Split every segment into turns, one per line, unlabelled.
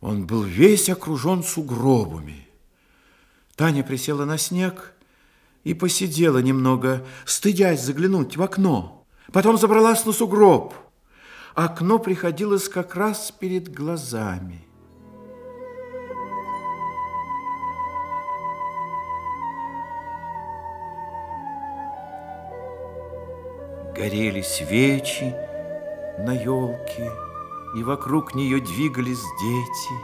Он был весь окружен сугробами. Таня присела на снег и посидела немного, стыдясь заглянуть в окно. Потом забралась на сугроб. Окно приходилось как раз перед глазами. Горели свечи на елке, и вокруг нее двигались дети.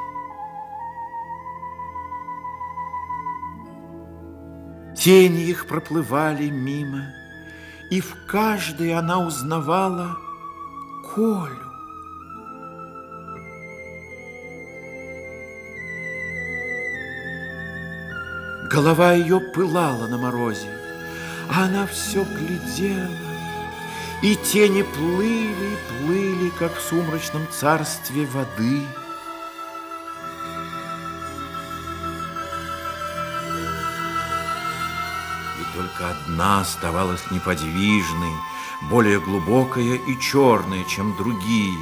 Тени их проплывали мимо, и в каждой она узнавала Колю. Голова ее пылала на морозе, а она все глядела, и тени плыли, плыли, как в сумрачном царстве воды. И только одна оставалась неподвижной, более глубокая и черная, чем другие.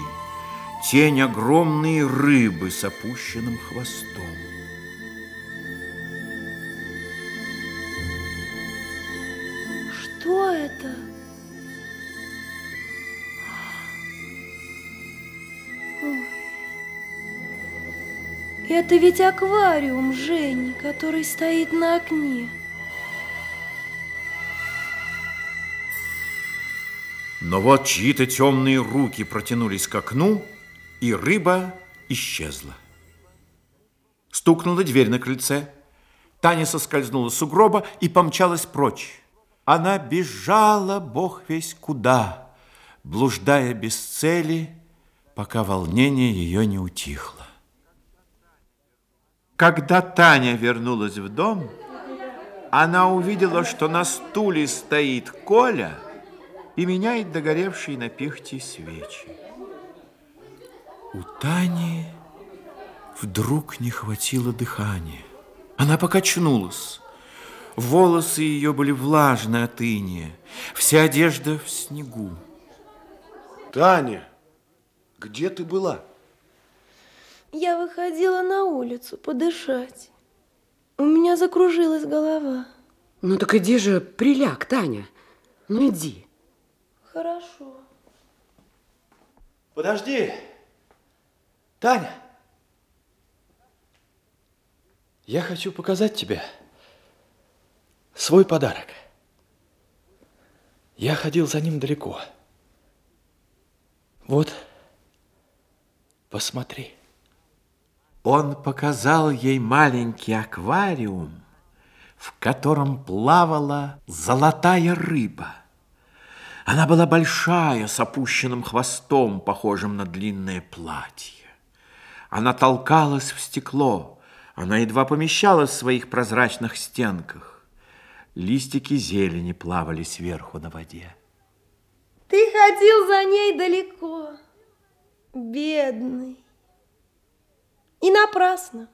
Тень огромной рыбы с опущенным хвостом.
Что это? Это ведь аквариум Жени, который стоит на окне.
Но вот чьи-то темные руки протянулись к окну, и рыба исчезла. Стукнула дверь на крыльце. Таня соскользнула с сугроба и помчалась прочь. Она бежала, бог весь куда, блуждая без цели, пока волнение ее не утихло. Когда Таня вернулась в дом, она увидела, что на стуле стоит Коля – и меняет догоревшие на пихте свечи. У Тани вдруг не хватило дыхания. Она покачнулась. Волосы ее были влажны от иния, вся одежда в снегу.
Таня, где ты была?
Я выходила на улицу подышать. У меня закружилась голова.
Ну так иди же, приляг, Таня. Ну иди.
Хорошо.
Подожди. Таня. Я хочу показать тебе свой подарок. Я ходил за ним далеко. Вот, посмотри.
Он показал ей маленький аквариум, в котором плавала золотая рыба. Она была большая, с опущенным хвостом, похожим на длинное платье. Она толкалась в стекло, она едва помещалась в своих прозрачных стенках. Листики зелени плавали сверху на воде.
Ты ходил за ней далеко, бедный. И напрасно.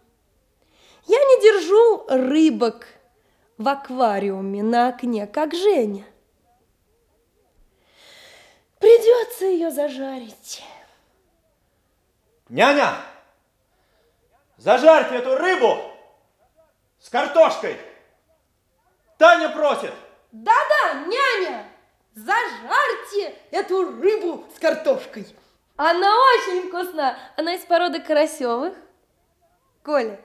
Я не держу рыбок в аквариуме на окне, как Женя. Придется ее зажарить.
Няня, зажарьте эту рыбу с картошкой. Таня просит.
Да-да, няня, зажарьте эту рыбу с картошкой. Она очень вкусна. Она из породы карасевых. Коля.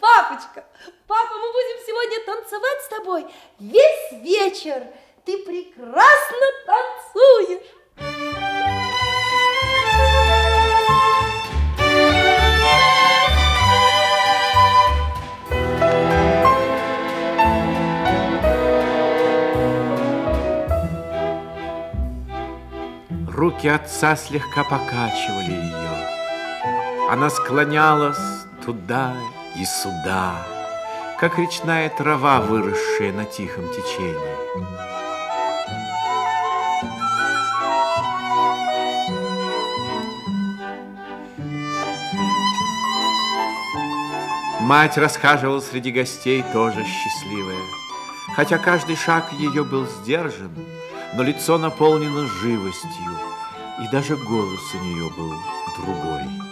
Папочка, папа, мы будем сегодня танцевать с тобой весь вечер ты прекрасно танцуешь.
Руки отца слегка покачивали ее. Она склонялась туда и сюда, как речная трава, выросшая на тихом течении. Мать расхаживала среди гостей, тоже счастливая. Хотя каждый шаг ее был сдержан, но лицо наполнено живостью, и даже голос у нее был другой.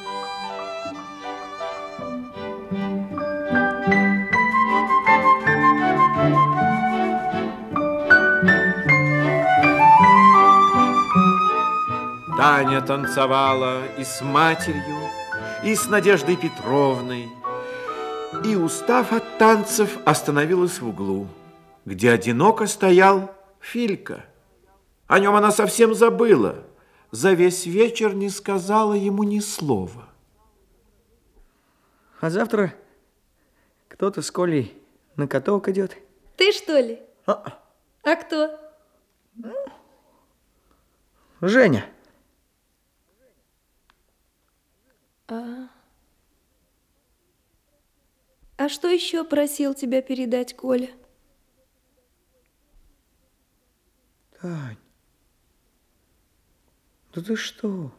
Таня танцевала и с матерью, и с Надеждой Петровной, и, устав от танцев, остановилась в углу, где одиноко стоял Филька. О нем она совсем забыла, за весь вечер не сказала ему ни слова.
А завтра кто-то с Колей на каток идет.
Ты что ли?
А,
А кто?
Женя.
А что еще просил тебя передать Коля?
Тань. Да ты что?